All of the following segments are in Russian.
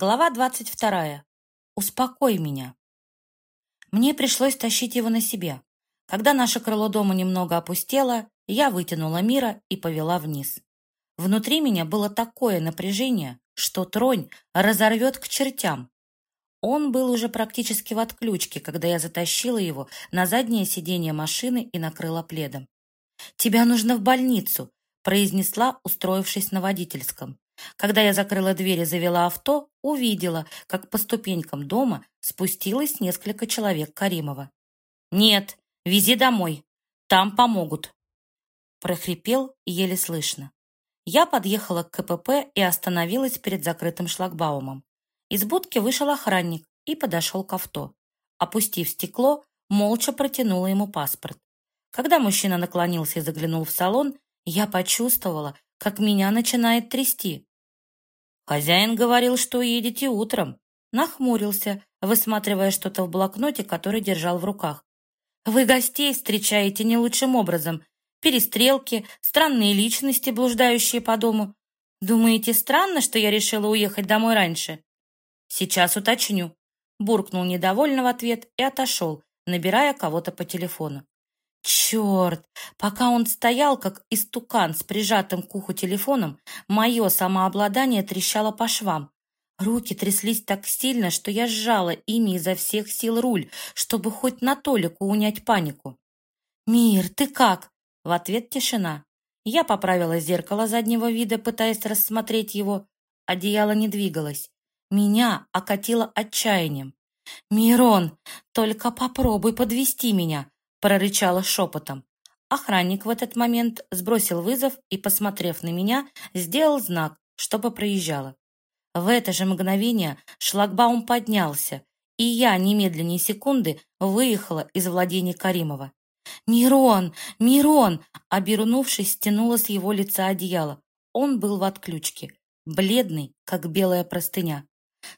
Глава двадцать вторая. Успокой меня. Мне пришлось тащить его на себе. Когда наше крыло дома немного опустело, я вытянула Мира и повела вниз. Внутри меня было такое напряжение, что тронь разорвет к чертям. Он был уже практически в отключке, когда я затащила его на заднее сиденье машины и накрыла пледом. «Тебя нужно в больницу», — произнесла, устроившись на водительском. Когда я закрыла дверь и завела авто, увидела, как по ступенькам дома спустилось несколько человек Каримова. «Нет, вези домой. Там помогут», — прохрипел еле слышно. Я подъехала к КПП и остановилась перед закрытым шлагбаумом. Из будки вышел охранник и подошел к авто. Опустив стекло, молча протянула ему паспорт. Когда мужчина наклонился и заглянул в салон, я почувствовала, как меня начинает трясти. «Хозяин говорил, что уедете утром». Нахмурился, высматривая что-то в блокноте, который держал в руках. «Вы гостей встречаете не лучшим образом. Перестрелки, странные личности, блуждающие по дому. Думаете, странно, что я решила уехать домой раньше?» «Сейчас уточню», — буркнул недовольно в ответ и отошел, набирая кого-то по телефону. Черт! Пока он стоял, как истукан с прижатым к уху телефоном, мое самообладание трещало по швам. Руки тряслись так сильно, что я сжала ими изо всех сил руль, чтобы хоть на толику унять панику. «Мир, ты как?» В ответ тишина. Я поправила зеркало заднего вида, пытаясь рассмотреть его. Одеяло не двигалось. Меня окатило отчаянием. «Мирон, только попробуй подвести меня прорычала шепотом. Охранник в этот момент сбросил вызов и, посмотрев на меня, сделал знак, чтобы проезжала. В это же мгновение шлагбаум поднялся, и я немедленнее секунды выехала из владений Каримова. «Мирон! Мирон!» Обернувшись, стянула с его лица одеяло. Он был в отключке, бледный, как белая простыня.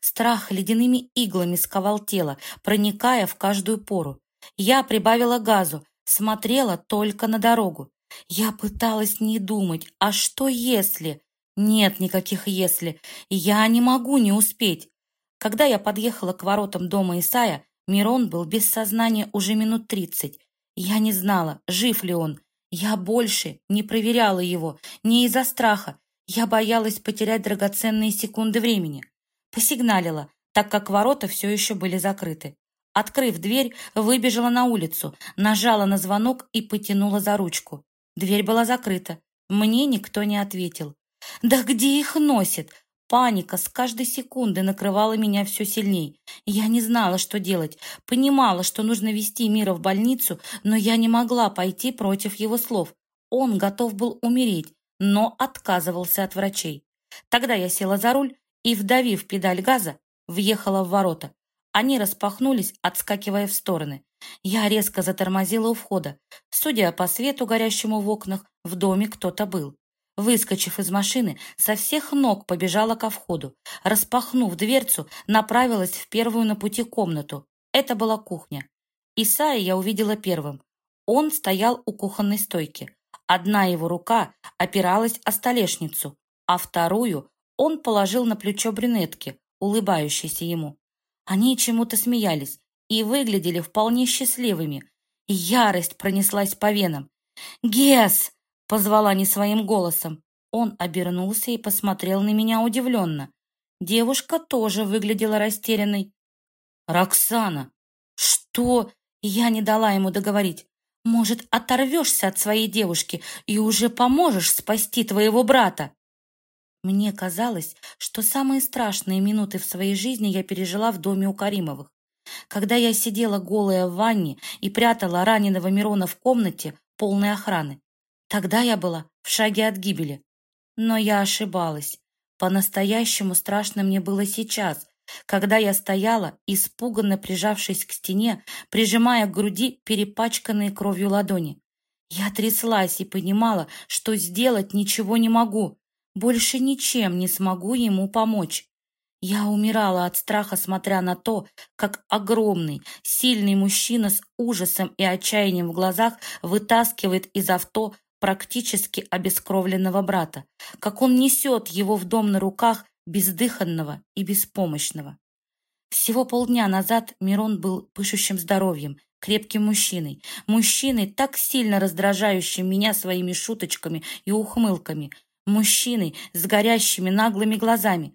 Страх ледяными иглами сковал тело, проникая в каждую пору. Я прибавила газу, смотрела только на дорогу. Я пыталась не думать, а что если? Нет никаких «если». Я не могу не успеть. Когда я подъехала к воротам дома Исая, Мирон был без сознания уже минут тридцать. Я не знала, жив ли он. Я больше не проверяла его, не из-за страха. Я боялась потерять драгоценные секунды времени. Посигналила, так как ворота все еще были закрыты. Открыв дверь, выбежала на улицу, нажала на звонок и потянула за ручку. Дверь была закрыта. Мне никто не ответил. «Да где их носит?» Паника с каждой секунды накрывала меня все сильней. Я не знала, что делать. Понимала, что нужно вести Мира в больницу, но я не могла пойти против его слов. Он готов был умереть, но отказывался от врачей. Тогда я села за руль и, вдавив педаль газа, въехала в ворота. Они распахнулись, отскакивая в стороны. Я резко затормозила у входа. Судя по свету, горящему в окнах, в доме кто-то был. Выскочив из машины, со всех ног побежала ко входу. Распахнув дверцу, направилась в первую на пути комнату. Это была кухня. Исая я увидела первым. Он стоял у кухонной стойки. Одна его рука опиралась о столешницу, а вторую он положил на плечо брюнетки, улыбающейся ему. Они чему-то смеялись и выглядели вполне счастливыми. Ярость пронеслась по венам. «Гес!» — позвала не своим голосом. Он обернулся и посмотрел на меня удивленно. Девушка тоже выглядела растерянной. «Роксана!» «Что?» Я не дала ему договорить. «Может, оторвешься от своей девушки и уже поможешь спасти твоего брата?» Мне казалось, что самые страшные минуты в своей жизни я пережила в доме у Каримовых. Когда я сидела голая в ванне и прятала раненого Мирона в комнате, полной охраны. Тогда я была в шаге от гибели. Но я ошибалась. По-настоящему страшно мне было сейчас, когда я стояла, испуганно прижавшись к стене, прижимая к груди перепачканные кровью ладони. Я тряслась и понимала, что сделать ничего не могу, больше ничем не смогу ему помочь. Я умирала от страха, смотря на то, как огромный, сильный мужчина с ужасом и отчаянием в глазах вытаскивает из авто практически обескровленного брата, как он несет его в дом на руках, бездыханного и беспомощного. Всего полдня назад Мирон был пышущим здоровьем, крепким мужчиной, мужчиной, так сильно раздражающим меня своими шуточками и ухмылками, мужчиной с горящими наглыми глазами.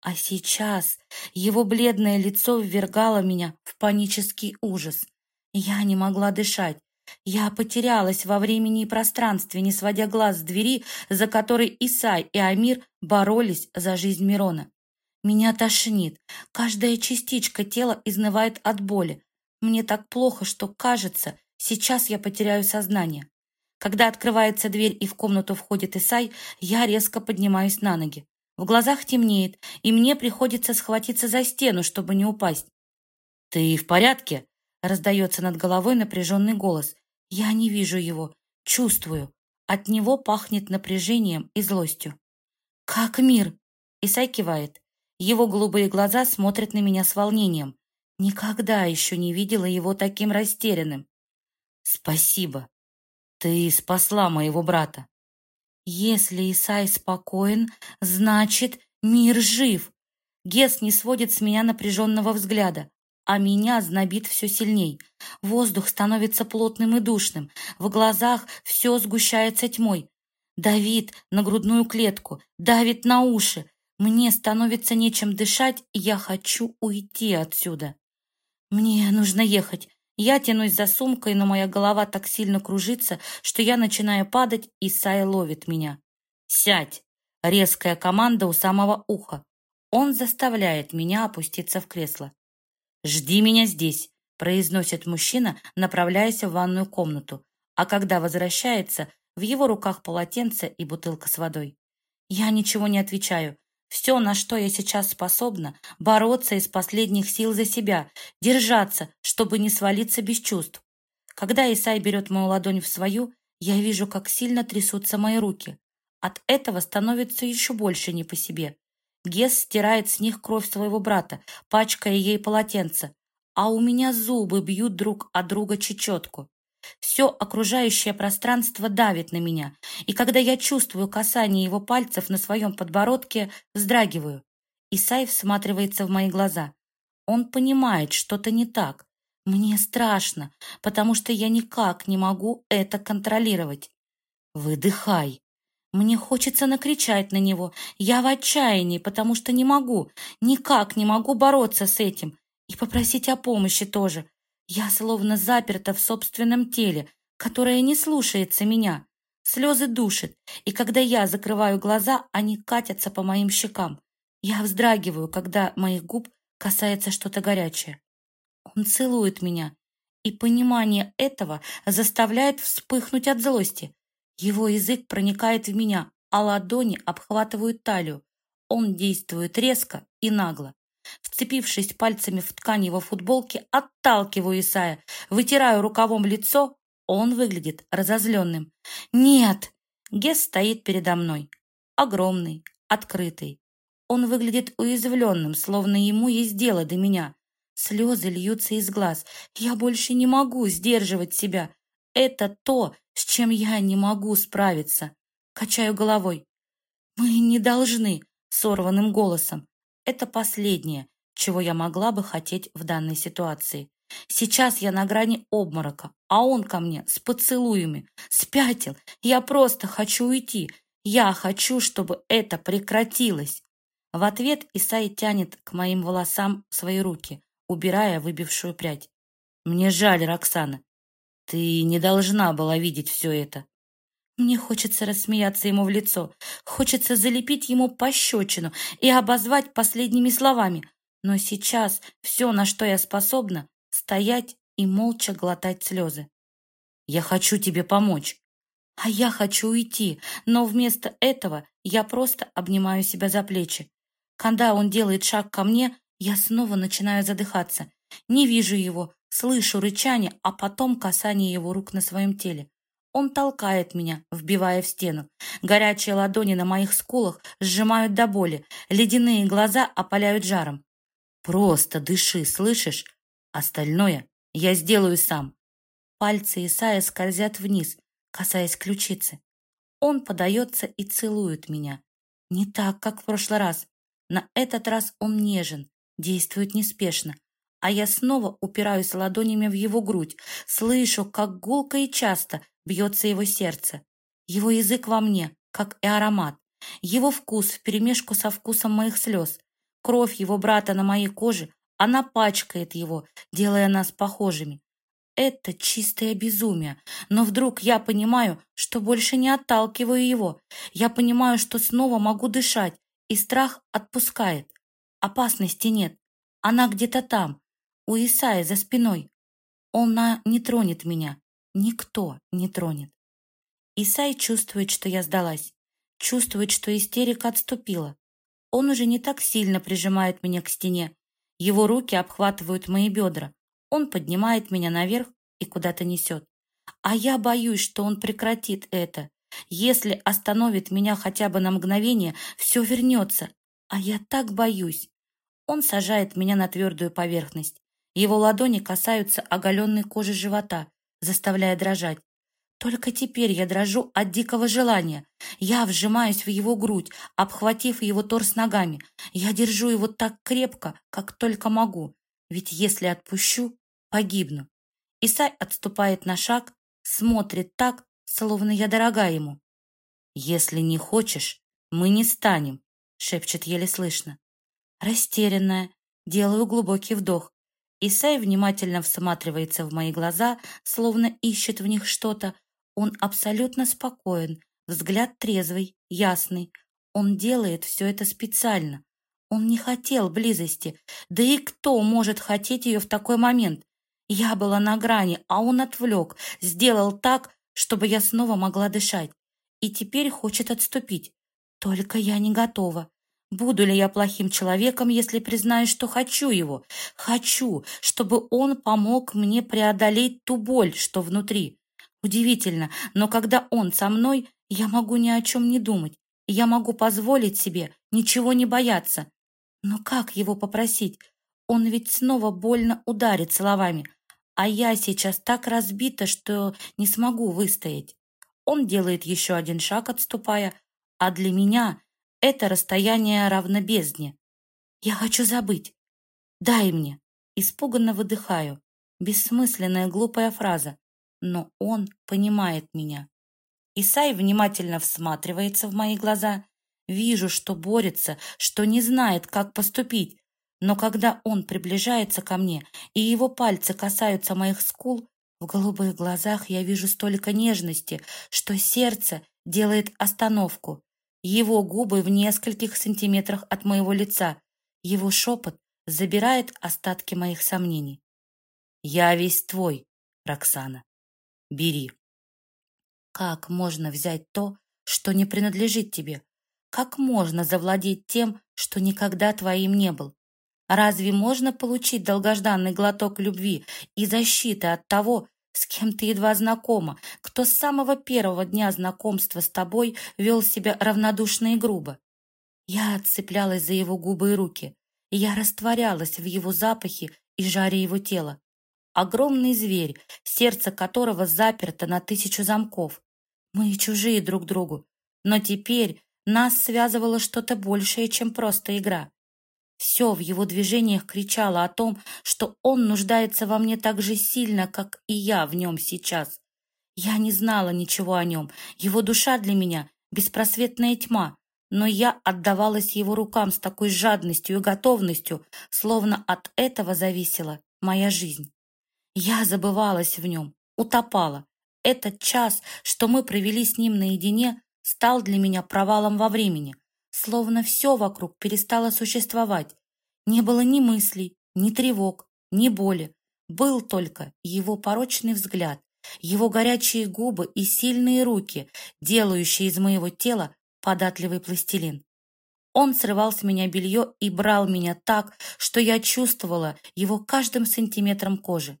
А сейчас его бледное лицо ввергало меня в панический ужас. Я не могла дышать. Я потерялась во времени и пространстве, не сводя глаз с двери, за которой Исай и Амир боролись за жизнь Мирона. Меня тошнит. Каждая частичка тела изнывает от боли. Мне так плохо, что, кажется, сейчас я потеряю сознание. Когда открывается дверь и в комнату входит Исай, я резко поднимаюсь на ноги. В глазах темнеет, и мне приходится схватиться за стену, чтобы не упасть. «Ты в порядке?» — раздается над головой напряженный голос. Я не вижу его, чувствую. От него пахнет напряжением и злостью. «Как мир?» — Исай кивает. Его голубые глаза смотрят на меня с волнением. Никогда еще не видела его таким растерянным. «Спасибо. Ты спасла моего брата». «Если Исай спокоен, значит, мир жив». Гес не сводит с меня напряженного взгляда, а меня знобит все сильней. Воздух становится плотным и душным, в глазах все сгущается тьмой. Давит на грудную клетку, давит на уши, мне становится нечем дышать, и я хочу уйти отсюда. Мне нужно ехать. Я тянусь за сумкой, но моя голова так сильно кружится, что я начинаю падать, и Сай ловит меня. «Сядь!» — резкая команда у самого уха. Он заставляет меня опуститься в кресло. «Жди меня здесь», — произносит мужчина, направляясь в ванную комнату, а когда возвращается, в его руках полотенце и бутылка с водой. Я ничего не отвечаю, все, на что я сейчас способна, бороться из последних сил за себя, держаться, чтобы не свалиться без чувств. Когда Исай берет мою ладонь в свою, я вижу, как сильно трясутся мои руки. От этого становится еще больше не по себе. Гес стирает с них кровь своего брата, пачкая ей полотенце, а у меня зубы бьют друг от друга чечетку. Все окружающее пространство давит на меня, и когда я чувствую касание его пальцев на своем подбородке, вздрагиваю. Исай всматривается в мои глаза. Он понимает, что-то не так. Мне страшно, потому что я никак не могу это контролировать. Выдыхай. Мне хочется накричать на него. Я в отчаянии, потому что не могу, никак не могу бороться с этим. И попросить о помощи тоже. Я словно заперта в собственном теле, которое не слушается меня. Слезы душат, и когда я закрываю глаза, они катятся по моим щекам. Я вздрагиваю, когда моих губ касается что-то горячее. Он целует меня, и понимание этого заставляет вспыхнуть от злости. Его язык проникает в меня, а ладони обхватывают талию. Он действует резко и нагло. Вцепившись пальцами в ткань его футболки, отталкиваю Исая, вытираю рукавом лицо. Он выглядит разозленным. «Нет!» Гес стоит передо мной. Огромный, открытый. Он выглядит уязвленным, словно ему есть дело до меня. Слезы льются из глаз. Я больше не могу сдерживать себя. Это то, с чем я не могу справиться. Качаю головой. Мы не должны, сорванным голосом. Это последнее, чего я могла бы хотеть в данной ситуации. Сейчас я на грани обморока, а он ко мне с поцелуями. Спятил. Я просто хочу уйти. Я хочу, чтобы это прекратилось. В ответ Исай тянет к моим волосам свои руки, убирая выбившую прядь. Мне жаль, Роксана. Ты не должна была видеть все это. Мне хочется рассмеяться ему в лицо, хочется залепить ему пощечину и обозвать последними словами. Но сейчас все, на что я способна, стоять и молча глотать слезы. Я хочу тебе помочь. А я хочу уйти, но вместо этого я просто обнимаю себя за плечи. Когда он делает шаг ко мне, я снова начинаю задыхаться. Не вижу его, слышу рычание, а потом касание его рук на своем теле. Он толкает меня, вбивая в стену. Горячие ладони на моих скулах сжимают до боли. Ледяные глаза опаляют жаром. Просто дыши, слышишь? Остальное я сделаю сам. Пальцы Исая скользят вниз, касаясь ключицы. Он подается и целует меня. Не так, как в прошлый раз. На этот раз он нежен, действует неспешно, а я снова упираюсь ладонями в его грудь, слышу, как гулко и часто бьется его сердце. Его язык во мне, как и аромат. Его вкус вперемешку со вкусом моих слез. Кровь его брата на моей коже, она пачкает его, делая нас похожими. Это чистое безумие, но вдруг я понимаю, что больше не отталкиваю его. Я понимаю, что снова могу дышать, и страх отпускает. Опасности нет. Она где-то там, у Исаия за спиной. Она не тронет меня. Никто не тронет. Исай чувствует, что я сдалась. Чувствует, что истерика отступила. Он уже не так сильно прижимает меня к стене. Его руки обхватывают мои бедра. Он поднимает меня наверх и куда-то несет. А я боюсь, что он прекратит это. Если остановит меня хотя бы на мгновение, все вернется. А я так боюсь. Он сажает меня на твердую поверхность. Его ладони касаются оголенной кожи живота, заставляя дрожать. Только теперь я дрожу от дикого желания. Я вжимаюсь в его грудь, обхватив его торс ногами. Я держу его так крепко, как только могу. Ведь если отпущу, погибну. Исай отступает на шаг, смотрит так, словно я дорога ему. «Если не хочешь, мы не станем», — шепчет еле слышно. Растерянная, делаю глубокий вдох. Исай внимательно всматривается в мои глаза, словно ищет в них что-то, он абсолютно спокоен, взгляд трезвый, ясный. Он делает все это специально. Он не хотел близости. Да и кто может хотеть ее в такой момент? Я была на грани, а он отвлек, сделал так, чтобы я снова могла дышать. И теперь хочет отступить. Только я не готова. Буду ли я плохим человеком, если признаю, что хочу его? Хочу, чтобы он помог мне преодолеть ту боль, что внутри. Удивительно, но когда он со мной, я могу ни о чем не думать. Я могу позволить себе ничего не бояться. Но как его попросить? Он ведь снова больно ударит словами. А я сейчас так разбита, что не смогу выстоять. Он делает еще один шаг, отступая, а для меня это расстояние равно бездне. Я хочу забыть. Дай мне. Испуганно выдыхаю. Бессмысленная глупая фраза но он понимает меня. Исай внимательно всматривается в мои глаза. Вижу, что борется, что не знает, как поступить. Но когда он приближается ко мне, и его пальцы касаются моих скул, в голубых глазах я вижу столько нежности, что сердце делает остановку. Его губы в нескольких сантиметрах от моего лица. Его шепот забирает остатки моих сомнений. «Я весь твой, Роксана». Бери. Как можно взять то, что не принадлежит тебе? Как можно завладеть тем, что никогда твоим не был? Разве можно получить долгожданный глоток любви и защиты от того, с кем ты едва знакома, кто с самого первого дня знакомства с тобой вел себя равнодушно и грубо? Я отцеплялась за его губы и руки. Я растворялась в его запахе и жаре его тела. Огромный зверь, сердце которого заперто на тысячу замков. Мы чужие друг другу, но теперь нас связывало что-то большее, чем просто игра. Все в его движениях кричало о том, что он нуждается во мне так же сильно, как и я в нем сейчас. Я не знала ничего о нем. Его душа для меня — беспросветная тьма. Но я отдавалась его рукам с такой жадностью и готовностью, словно от этого зависела моя жизнь. Я забывалась в нем, утопала. Этот час, что мы провели с ним наедине, стал для меня провалом во времени, словно все вокруг перестало существовать. Не было ни мыслей, ни тревог, ни боли. Был только его порочный взгляд, его горячие губы и сильные руки, делающие из моего тела податливый пластилин. Он срывал с меня белье и брал меня так, что я чувствовала его каждым сантиметром кожи.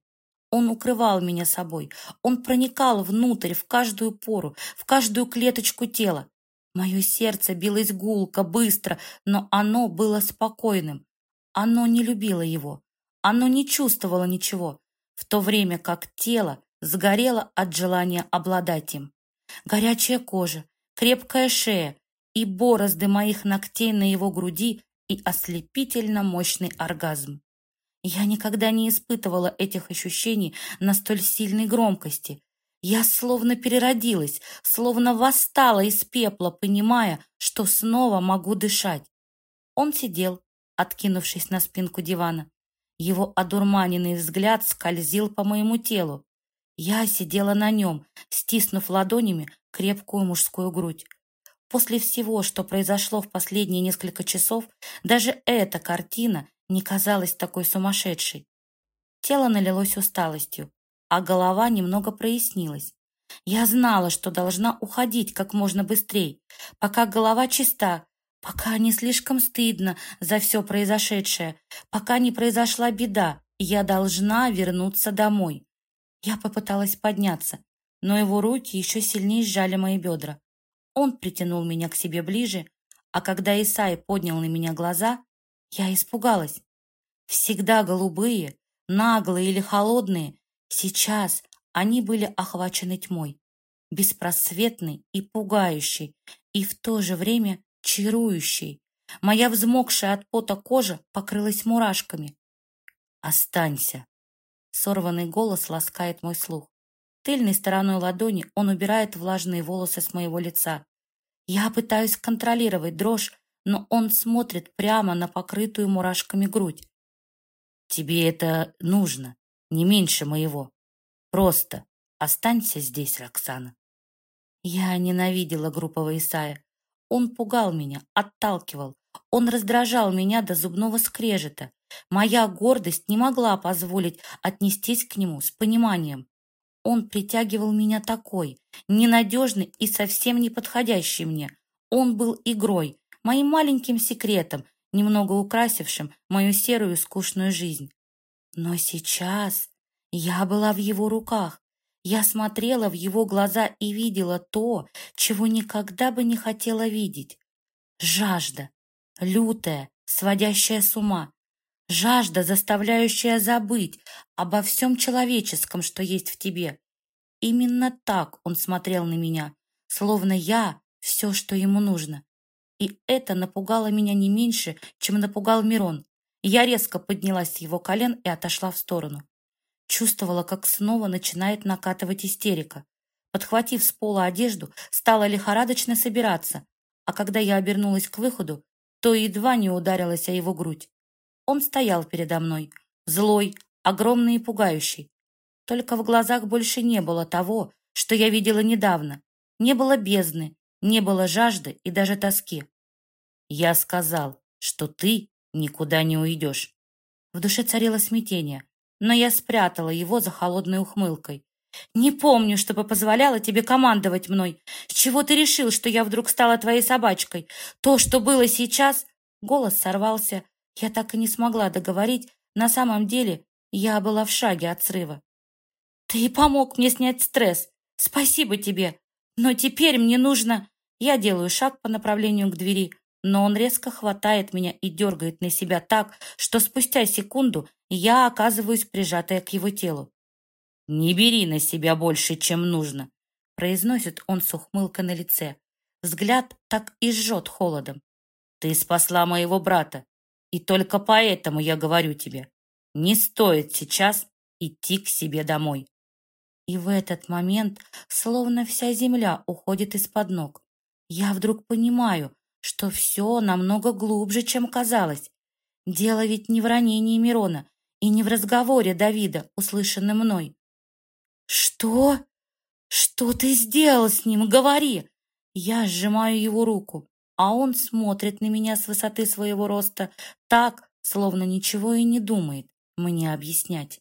Он укрывал меня собой. Он проникал внутрь, в каждую пору, в каждую клеточку тела. Мое сердце билось гулко, быстро, но оно было спокойным. Оно не любило его. Оно не чувствовало ничего, в то время как тело сгорело от желания обладать им. Горячая кожа, крепкая шея и борозды моих ногтей на его груди и ослепительно мощный оргазм. Я никогда не испытывала этих ощущений на столь сильной громкости. Я словно переродилась, словно восстала из пепла, понимая, что снова могу дышать. Он сидел, откинувшись на спинку дивана. Его одурманенный взгляд скользил по моему телу. Я сидела на нем, стиснув ладонями крепкую мужскую грудь. После всего, что произошло в последние несколько часов, даже эта картина не казалась такой сумасшедшей. Тело налилось усталостью, а голова немного прояснилась. Я знала, что должна уходить как можно быстрее, пока голова чиста, пока не слишком стыдно за все произошедшее, пока не произошла беда, я должна вернуться домой. Я попыталась подняться, но его руки еще сильнее сжали мои бедра. Он притянул меня к себе ближе, а когда Исай поднял на меня глаза, я испугалась. Всегда голубые, наглые или холодные, сейчас они были охвачены тьмой, беспросветной и пугающей, и в то же время чарующей. Моя взмокшая от пота кожа покрылась мурашками. «Останься!» Сорванный голос ласкает мой слух. Тыльной стороной ладони он убирает влажные волосы с моего лица. Я пытаюсь контролировать дрожь, но он смотрит прямо на покрытую мурашками грудь. Тебе это нужно, не меньше моего. Просто останься здесь, Роксана. Я ненавидела группового Исая. Он пугал меня, отталкивал. Он раздражал меня до зубного скрежета. Моя гордость не могла позволить отнестись к нему с пониманием. Он притягивал меня такой, ненадежный и совсем не подходящий мне. Он был игрой, моим маленьким секретом, немного украсившим мою серую скучную жизнь. Но сейчас я была в его руках. Я смотрела в его глаза и видела то, чего никогда бы не хотела видеть. Жажда, лютая, сводящая с ума. Жажда, заставляющая забыть обо всем человеческом, что есть в тебе. Именно так он смотрел на меня, словно я все, что ему нужно. И это напугало меня не меньше, чем напугал Мирон. Я резко поднялась с его колен и отошла в сторону. Чувствовала, как снова начинает накатывать истерика. Подхватив с пола одежду, стала лихорадочно собираться, а когда я обернулась к выходу, то едва не ударилась о его грудь. Он стоял передо мной, злой, огромный и пугающий. Только в глазах больше не было того, что я видела недавно. Не было бездны, не было жажды и даже тоски. Я сказал, что ты никуда не уйдешь. В душе царило смятение, но я спрятала его за холодной ухмылкой. «Не помню, чтобы позволяла тебе командовать мной. С чего ты решил, что я вдруг стала твоей собачкой? То, что было сейчас...» Голос сорвался. Я так и не смогла договорить. На самом деле, я была в шаге от срыва. «Ты помог мне снять стресс. Спасибо тебе. Но теперь мне нужно...» Я делаю шаг по направлению к двери, но он резко хватает меня и дергает на себя так, что спустя секунду я оказываюсь прижатая к его телу. «Не бери на себя больше, чем нужно», — произносит он с ухмылкой на лице. Взгляд так и жжет холодом. «Ты спасла моего брата, и только поэтому я говорю тебе, не стоит сейчас идти к себе домой». И в этот момент словно вся земля уходит из-под ног. Я вдруг понимаю, что все намного глубже, чем казалось. Дело ведь не в ранении Мирона и не в разговоре Давида, услышанном мной. «Что? Что ты сделал с ним? Говори!» Я сжимаю его руку, а он смотрит на меня с высоты своего роста так, словно ничего и не думает мне объяснять.